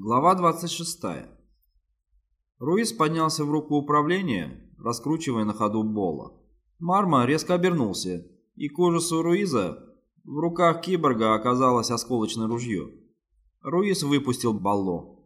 Глава 26. Руис поднялся в руку управления, раскручивая на ходу Бола. Марма резко обернулся, и к ужасу Руиза в руках киборга оказалось осколочное ружье. Руис выпустил Балло.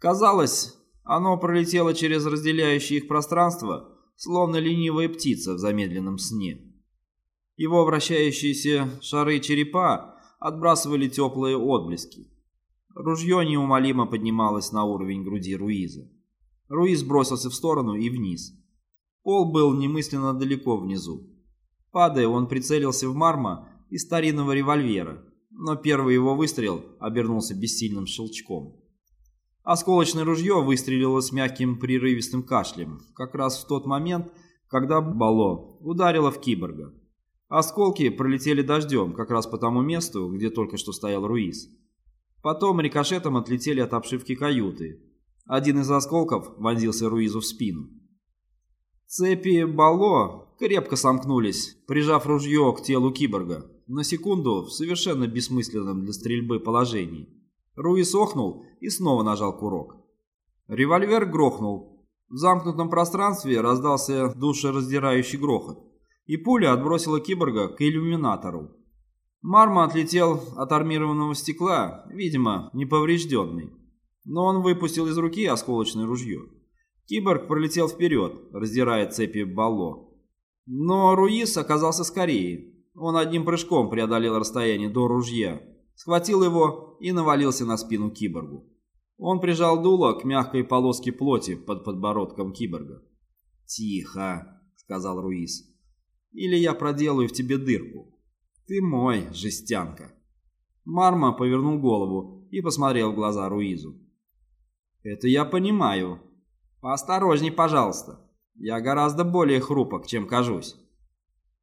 Казалось, оно пролетело через разделяющее их пространство, словно ленивая птица в замедленном сне. Его вращающиеся шары черепа отбрасывали теплые отблески. Ружье неумолимо поднималось на уровень груди Руиза. Руиз бросился в сторону и вниз. Пол был немысленно далеко внизу. Падая, он прицелился в Марма из старинного револьвера, но первый его выстрел обернулся бессильным щелчком. Осколочное ружье выстрелило с мягким прерывистым кашлем, как раз в тот момент, когда Бало ударило в киборга. Осколки пролетели дождем как раз по тому месту, где только что стоял Руиз. Потом рикошетом отлетели от обшивки каюты. Один из осколков вонзился Руизу в спину. Цепи Бало крепко сомкнулись, прижав ружье к телу киборга, на секунду в совершенно бессмысленном для стрельбы положении. Руис охнул и снова нажал курок. Револьвер грохнул. В замкнутом пространстве раздался душераздирающий грохот, и пуля отбросила киборга к иллюминатору. Марма отлетел от армированного стекла, видимо, неповрежденный. Но он выпустил из руки осколочное ружье. Киборг пролетел вперед, раздирая цепи Балло. Но Руис оказался скорее. Он одним прыжком преодолел расстояние до ружья, схватил его и навалился на спину киборгу. Он прижал дуло к мягкой полоске плоти под подбородком киборга. «Тихо», — сказал Руис, — «или я проделаю в тебе дырку». «Ты мой, жестянка!» Марма повернул голову и посмотрел в глаза Руизу. «Это я понимаю. Поосторожней, пожалуйста. Я гораздо более хрупок, чем кажусь».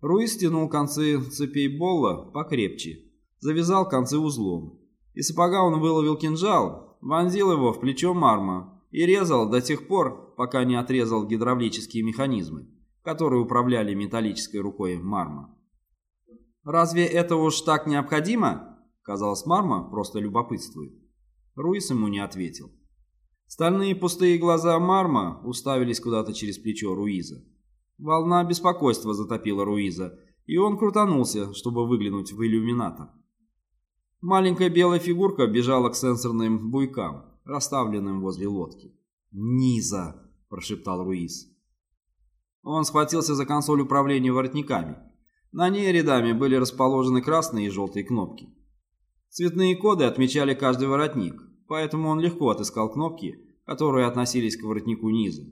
Руиз стянул концы цепей Болла покрепче, завязал концы узлом. Из сапога он выловил кинжал, вонзил его в плечо Марма и резал до тех пор, пока не отрезал гидравлические механизмы, которые управляли металлической рукой Марма. «Разве это уж так необходимо?» Казалось, Марма просто любопытствует. Руис ему не ответил. Стальные пустые глаза Марма уставились куда-то через плечо Руиза. Волна беспокойства затопила Руиза, и он крутанулся, чтобы выглянуть в иллюминатор. Маленькая белая фигурка бежала к сенсорным буйкам, расставленным возле лодки. «Низа!» – прошептал Руиз. Он схватился за консоль управления воротниками. На ней рядами были расположены красные и желтые кнопки. Цветные коды отмечали каждый воротник, поэтому он легко отыскал кнопки, которые относились к воротнику низу.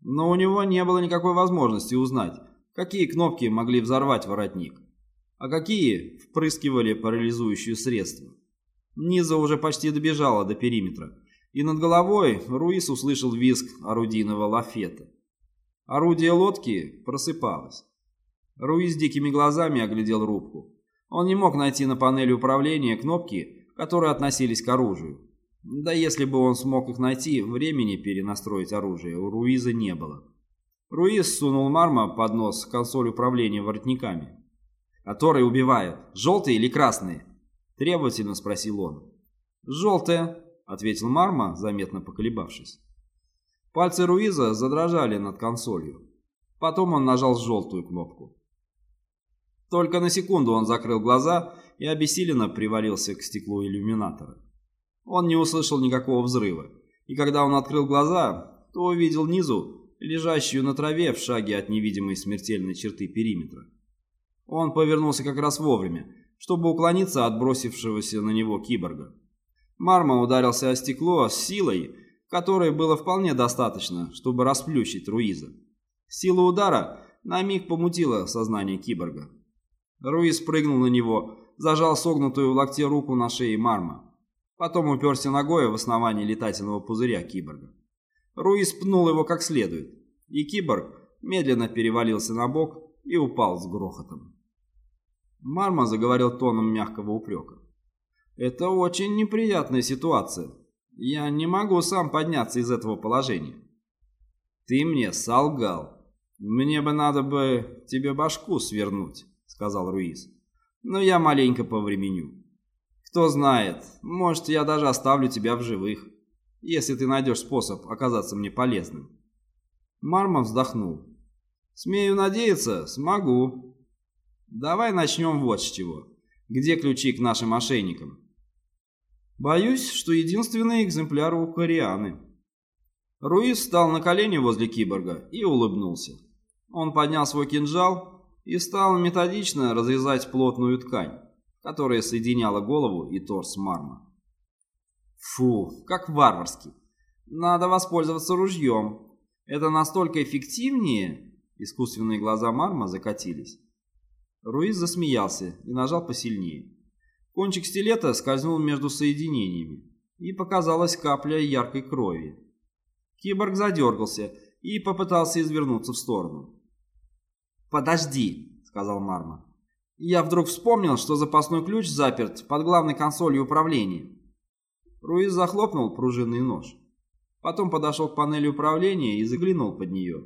Но у него не было никакой возможности узнать, какие кнопки могли взорвать воротник, а какие впрыскивали парализующие средства. Низа уже почти добежала до периметра, и над головой Руис услышал визг орудийного лафета. Орудие лодки просыпалось. Руи с дикими глазами оглядел рубку. Он не мог найти на панели управления кнопки, которые относились к оружию. Да если бы он смог их найти, времени перенастроить оружие у Руиза не было. Руиз сунул Марма под нос консоль управления воротниками. «Которые убивают, желтые или красные?» Требовательно спросил он. «Желтые», — ответил Марма, заметно поколебавшись. Пальцы Руиза задрожали над консолью. Потом он нажал желтую кнопку. Только на секунду он закрыл глаза и обессиленно привалился к стеклу иллюминатора. Он не услышал никакого взрыва, и когда он открыл глаза, то увидел низу, лежащую на траве в шаге от невидимой смертельной черты периметра. Он повернулся как раз вовремя, чтобы уклониться от бросившегося на него киборга. Марма ударился о стекло с силой, которой было вполне достаточно, чтобы расплющить Руиза. Сила удара на миг помутила сознание киборга. Руис прыгнул на него, зажал согнутую в локте руку на шее Марма. Потом уперся ногой в основание летательного пузыря киборга. Руис пнул его как следует, и киборг медленно перевалился на бок и упал с грохотом. Марма заговорил тоном мягкого упрека. «Это очень неприятная ситуация. Я не могу сам подняться из этого положения». «Ты мне солгал. Мне бы надо бы тебе башку свернуть» сказал Руиз. «Но я маленько повременю. Кто знает, может, я даже оставлю тебя в живых. если ты найдешь способ оказаться мне полезным. Марма вздохнул. Смею надеяться, смогу. Давай начнем вот с чего. Где ключи к нашим мошенникам? Боюсь, что единственный экземпляр у Корианы. Руис встал на колени возле киборга и улыбнулся. Он поднял свой кинжал и стал методично разрезать плотную ткань, которая соединяла голову и торс Марма. Фу, как варварски. Надо воспользоваться ружьем. Это настолько эффективнее. Искусственные глаза Марма закатились. Руиз засмеялся и нажал посильнее. Кончик стилета скользнул между соединениями, и показалась капля яркой крови. Киборг задергался и попытался извернуться в сторону. «Подожди», — сказал Марма. «Я вдруг вспомнил, что запасной ключ заперт под главной консолью управления». Руиз захлопнул пружинный нож. Потом подошел к панели управления и заглянул под нее.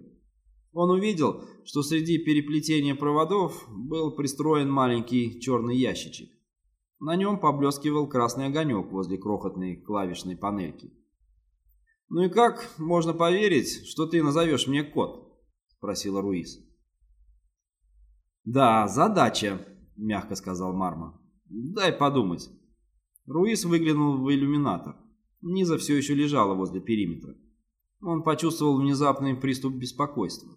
Он увидел, что среди переплетения проводов был пристроен маленький черный ящичек. На нем поблескивал красный огонек возле крохотной клавишной панельки. «Ну и как можно поверить, что ты назовешь мне код?» – спросила Руиз. «Да, задача», – мягко сказал Марма. «Дай подумать». Руис выглянул в иллюминатор. Низа все еще лежала возле периметра. Он почувствовал внезапный приступ беспокойства.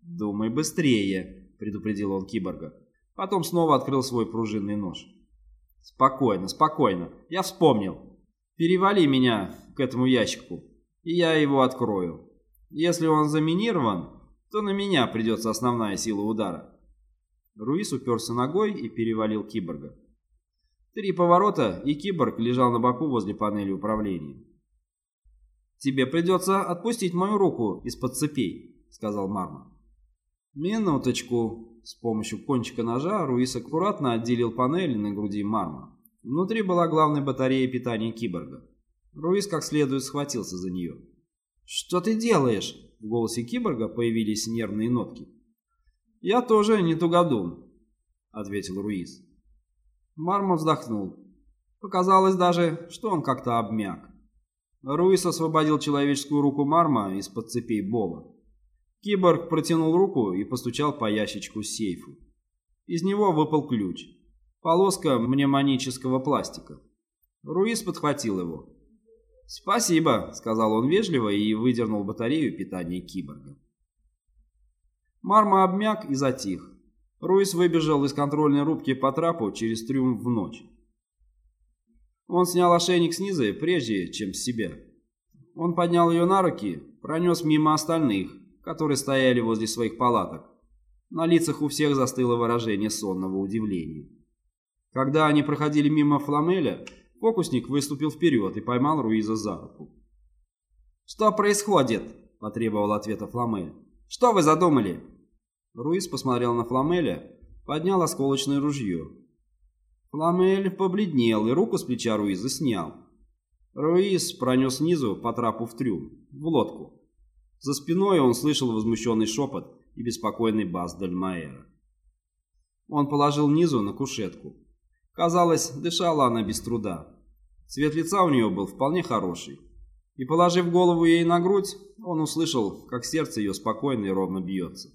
«Думай быстрее», — предупредил он киборга. Потом снова открыл свой пружинный нож. «Спокойно, спокойно. Я вспомнил. Перевали меня к этому ящику, и я его открою. Если он заминирован, то на меня придется основная сила удара». Руис уперся ногой и перевалил киборга. Три поворота, и киборг лежал на боку возле панели управления. «Тебе придется отпустить мою руку из-под цепей», — сказал Марма. «Минуточку». С помощью кончика ножа Руис аккуратно отделил панель на груди Марма. Внутри была главная батарея питания киборга. Руис как следует схватился за нее. «Что ты делаешь?» В голосе киборга появились нервные нотки. «Я тоже не тугодум», — ответил Руис. Мармон вздохнул. Показалось даже, что он как-то обмяк. Руис освободил человеческую руку Марма из-под цепей Боба. Киборг протянул руку и постучал по ящичку сейфу. Из него выпал ключ. Полоска мнемонического пластика. Руис подхватил его. «Спасибо», — сказал он вежливо и выдернул батарею питания киборга. Марма обмяк и затих. Руис выбежал из контрольной рубки по трапу через трюм в ночь. Он снял ошейник снизу, прежде, чем с себя. Он поднял ее на руки, пронес мимо остальных, которые стояли возле своих палаток. На лицах у всех застыло выражение сонного удивления. Когда они проходили мимо Фламеля, фокусник выступил вперед и поймал Руиза за руку. «Что происходит?» – потребовал ответа Фламель. «Что вы задумали?» Руис посмотрел на Фламеля, поднял осколочное ружье. Фламель побледнел и руку с плеча Руиза снял. Руис пронес снизу по трапу в трюм, в лодку. За спиной он слышал возмущенный шепот и беспокойный бас Дальмаэра. Он положил Низу на кушетку. Казалось, дышала она без труда. Цвет лица у нее был вполне хороший. И положив голову ей на грудь, он услышал, как сердце ее спокойно и ровно бьется.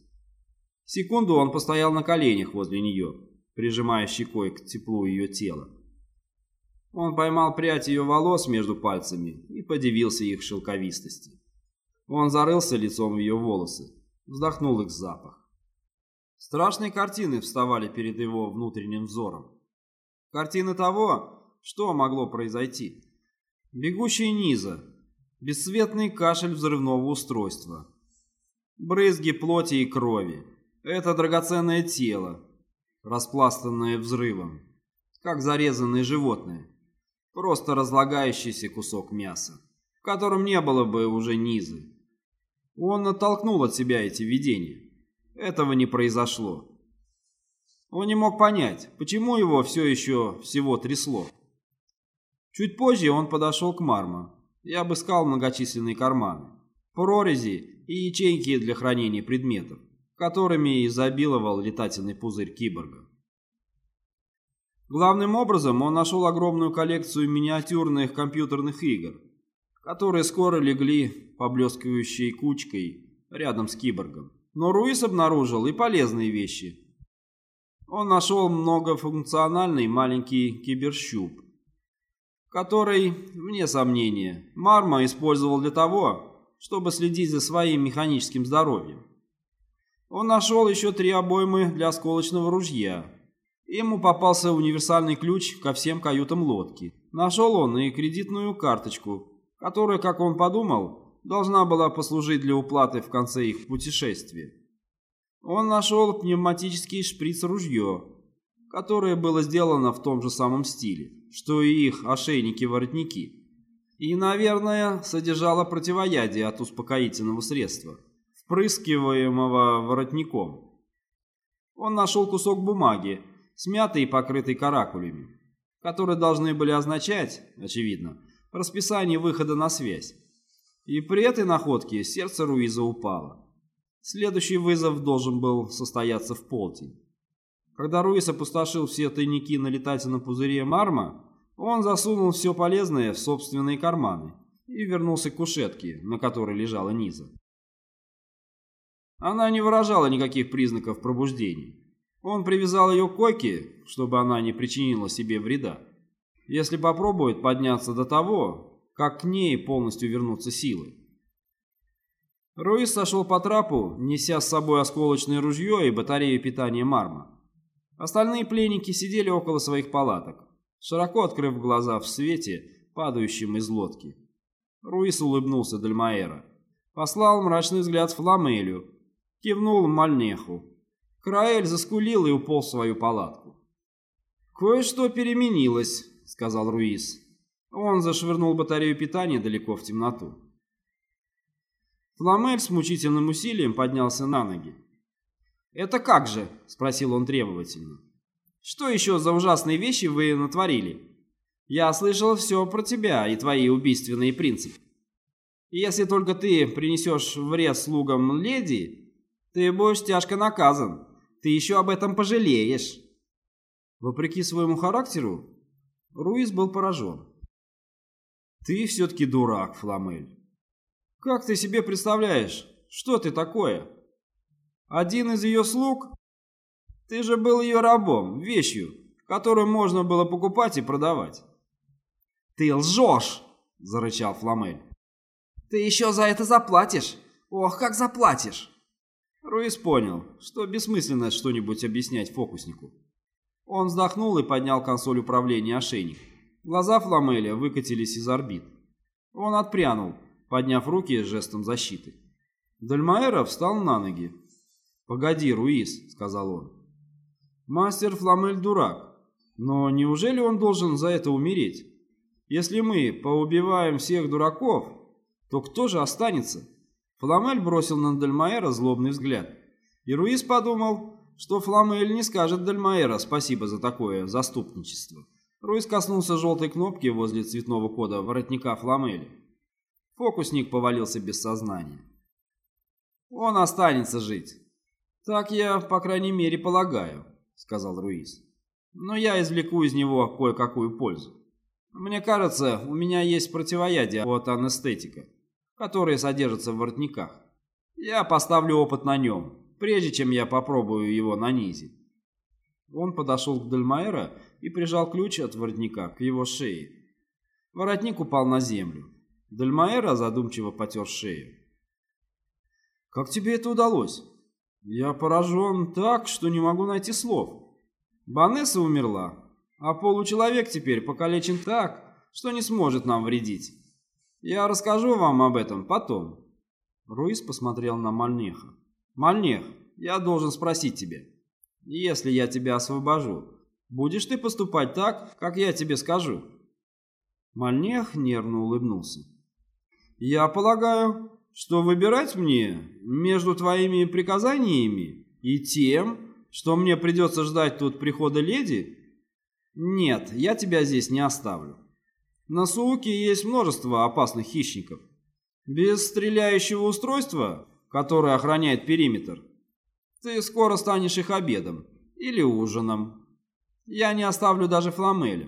Секунду он постоял на коленях возле нее, прижимая щекой к теплу ее тела. Он поймал прядь ее волос между пальцами и подивился их шелковистости. Он зарылся лицом в ее волосы, вздохнул их запах. Страшные картины вставали перед его внутренним взором. Картины того, что могло произойти. Бегущая низа, бесцветный кашель взрывного устройства, брызги плоти и крови, это драгоценное тело, распластанное взрывом, как зарезанное животное, просто разлагающийся кусок мяса, в котором не было бы уже низы. Он оттолкнул от себя эти видения. Этого не произошло. Он не мог понять, почему его все еще всего трясло. Чуть позже он подошел к Марма и обыскал многочисленные карманы, прорези и ячейки для хранения предметов которыми изобиловал летательный пузырь киборга. Главным образом он нашел огромную коллекцию миниатюрных компьютерных игр, которые скоро легли поблескивающей кучкой рядом с киборгом. Но Руис обнаружил и полезные вещи. Он нашел многофункциональный маленький киберщуп, который, вне сомнения, Марма использовал для того, чтобы следить за своим механическим здоровьем. Он нашел еще три обоймы для осколочного ружья. Ему попался универсальный ключ ко всем каютам лодки. Нашел он и кредитную карточку, которая, как он подумал, должна была послужить для уплаты в конце их путешествия. Он нашел пневматический шприц-ружье, которое было сделано в том же самом стиле, что и их ошейники-воротники, и, наверное, содержало противоядие от успокоительного средства – впрыскиваемого воротником. Он нашел кусок бумаги, смятый и покрытый каракулями, которые должны были означать, очевидно, расписание выхода на связь. И при этой находке сердце Руиза упало. Следующий вызов должен был состояться в полдень. Когда Руиз опустошил все тайники на летательном пузыре Марма, он засунул все полезное в собственные карманы и вернулся к кушетке, на которой лежала Низа. Она не выражала никаких признаков пробуждения. Он привязал ее к койке, чтобы она не причинила себе вреда. Если попробует подняться до того, как к ней полностью вернутся силы. Руис сошел по трапу, неся с собой осколочное ружье и батарею питания Марма. Остальные пленники сидели около своих палаток, широко открыв глаза в свете, падающем из лодки. Руис улыбнулся Дальмаэра. Послал мрачный взгляд Фламелю, кивнул Мальнеху. Краэль заскулил и уполз в свою палатку. «Кое-что переменилось», — сказал Руис. Он зашвырнул батарею питания далеко в темноту. Фламель с мучительным усилием поднялся на ноги. «Это как же?» — спросил он требовательно. «Что еще за ужасные вещи вы натворили? Я слышал все про тебя и твои убийственные принципы. Если только ты принесешь вред слугам леди, ты будешь тяжко наказан. Ты еще об этом пожалеешь. Вопреки своему характеру, Руис был поражен. Ты все-таки дурак, Фламель. Как ты себе представляешь, что ты такое? Один из ее слуг? Ты же был ее рабом, вещью, которую можно было покупать и продавать. Ты лжешь, зарычал Фламель. Ты еще за это заплатишь. Ох, как заплатишь. Руис понял, что бессмысленно что-нибудь объяснять фокуснику. Он вздохнул и поднял консоль управления ошейник. Глаза Фламеля выкатились из орбит. Он отпрянул, подняв руки жестом защиты. Дальмаэра встал на ноги. «Погоди, Руис», — сказал он. «Мастер Фламель дурак, но неужели он должен за это умереть? Если мы поубиваем всех дураков, то кто же останется?» Фламель бросил на Дальмаэра злобный взгляд. И Руис подумал, что Фламель не скажет Дальмаэра спасибо за такое заступничество. Руис коснулся желтой кнопки возле цветного кода воротника Фламеля. Фокусник повалился без сознания. «Он останется жить. Так я, по крайней мере, полагаю», — сказал Руис. «Но я извлеку из него кое-какую пользу. Мне кажется, у меня есть противоядие от анестетика» которые содержатся в воротниках. Я поставлю опыт на нем, прежде чем я попробую его на низе. Он подошел к Дельмаэра и прижал ключ от воротника к его шее. Воротник упал на землю. Дельмаэра задумчиво потер шею. «Как тебе это удалось?» «Я поражен так, что не могу найти слов. Банесса умерла, а получеловек теперь покалечен так, что не сможет нам вредить. Я расскажу вам об этом потом. Руис посмотрел на Мальнеха. Мальнех, я должен спросить тебя. Если я тебя освобожу, будешь ты поступать так, как я тебе скажу? Мальнех нервно улыбнулся. Я полагаю, что выбирать мне между твоими приказаниями и тем, что мне придется ждать тут прихода леди? Нет, я тебя здесь не оставлю. На Сууке есть множество опасных хищников. Без стреляющего устройства, которое охраняет периметр, ты скоро станешь их обедом или ужином. Я не оставлю даже Фламеля.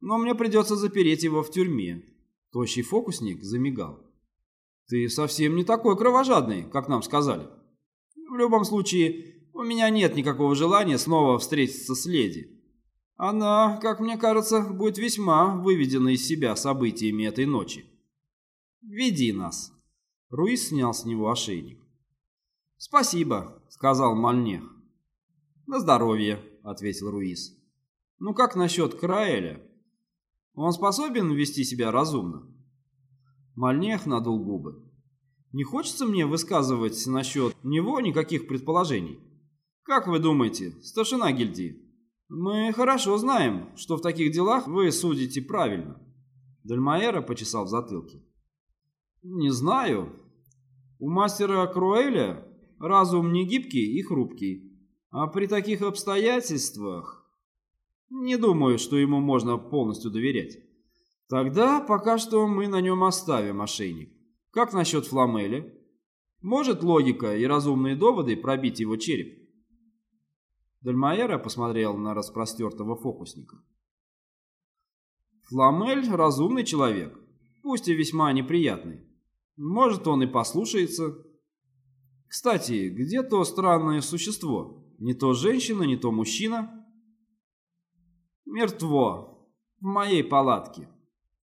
Но мне придется запереть его в тюрьме. Тощий фокусник замигал. «Ты совсем не такой кровожадный, как нам сказали. В любом случае, у меня нет никакого желания снова встретиться с леди. Она, как мне кажется, будет весьма выведена из себя событиями этой ночи. Веди нас». Руис снял с него ошейник. «Спасибо», — сказал Мальнех. «На здоровье», — ответил Руис. «Ну как насчет Краэля? Он способен вести себя разумно?» Мальнех надул губы. «Не хочется мне высказывать насчет него никаких предположений. Как вы думаете, старшина гильдии? Мы хорошо знаем, что в таких делах вы судите правильно». Дальмаэра почесал в затылке. «Не знаю. У мастера Круэля разум не гибкий и хрупкий, а при таких обстоятельствах не думаю, что ему можно полностью доверять. Тогда пока что мы на нем оставим ошейник. Как насчет Фламеля? Может логика и разумные доводы пробить его череп? Дальмаэра посмотрел на распростертого фокусника. Фламель разумный человек, пусть и весьма неприятный. Может, он и послушается. Кстати, где то странное существо? Не то женщина, не то мужчина? Мертво. В моей палатке.